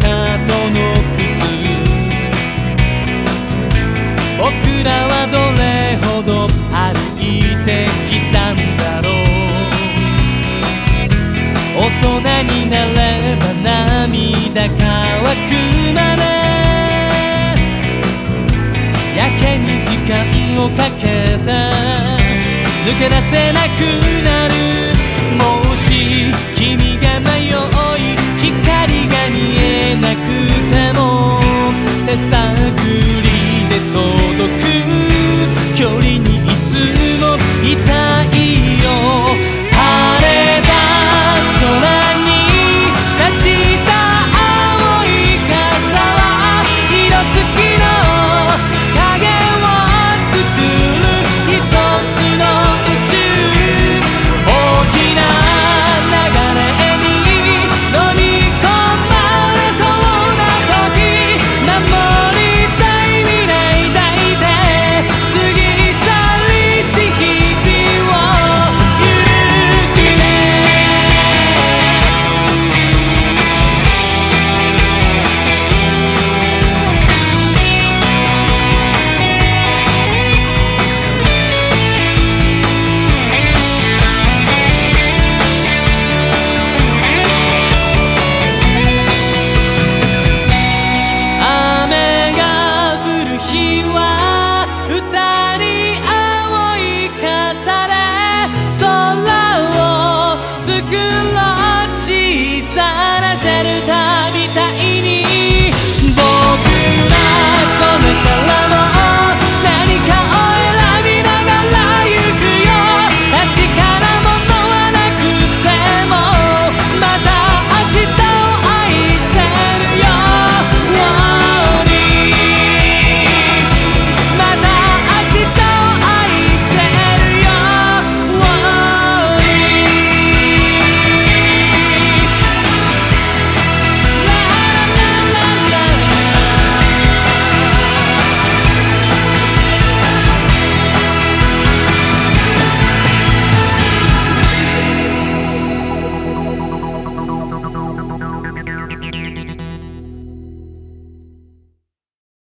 かとの靴僕らはどれほど歩いてきたんだろう大人になれば涙乾くならやけに時間をかけた抜け出せなくなる。もし君が迷うなく